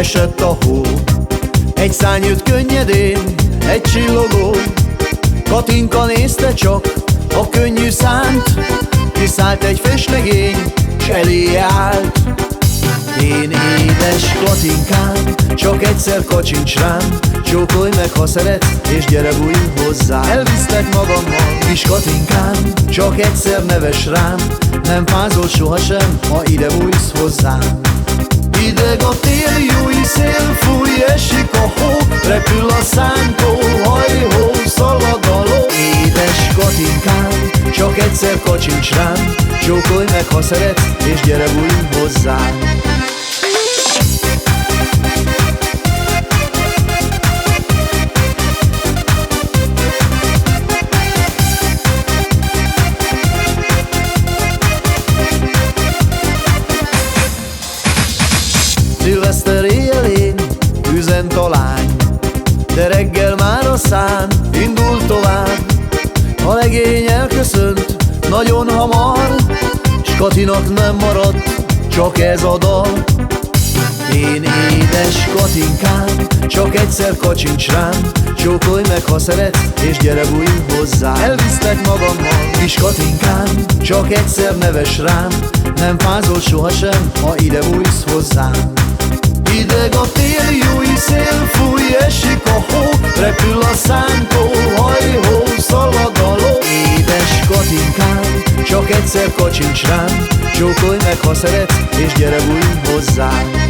Esett a hó. Egy szány jött könnyedén, egy csillogó. Katinka nézte csak a könnyű szánt Kiszállt egy festlegény, s elé állt. Én édes Katinkám, csak egyszer kacsincs rám. Csókolj meg, ha szeretsz, és gyere bújj hozzá Elvisztek magammal, kis Katinkám Csak egyszer neves rám. Nem fázol sohasem, ha ide bújsz hozzám Ideg a tél, jó szél, fúj, esik a hó Repül a szántó, hajhó, szalad a ló. Édes Katinkám, csak egyszer kacsincs rám Csókolj meg, ha szeretsz, és gyere bújj hozzám Szilveszter éjjelén üzent a lány. De reggel már a szán indul tovább. A legény elköszönt nagyon hamar S Katinak nem maradt csak ez a dal. Én édes Katinkám, csak egyszer kacsincs rám Csókolj meg, ha szeretsz, és gyere bújj hozzá Elvisztek magammal, kis Katinkám, csak egyszer neves rám Nem fázol sohasem, ha ide bújsz hozzám Csókolj meg, ha szeretsz, és gyere bújj hozzám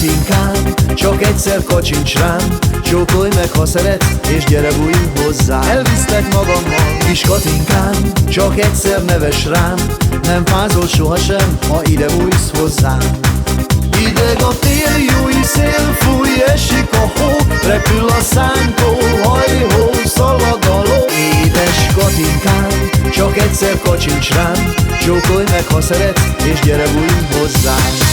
Katinkám, csak egyszer kacsincs rám. Csókolj meg, ha szeretsz, és gyere bújj hozzá Elvisztek magammal, kis Katinkám Csak egyszer neves rám. Nem fázol sohasem, ha ide bújsz hozzám. Ideg a tél, jó szél, fúj, esik a hó. Repül a szántó, hajhó, szalad a ló. Édes Katinkám, csak egyszer kacsincs rám. Csókolj meg, ha szeretsz, és gyere bújj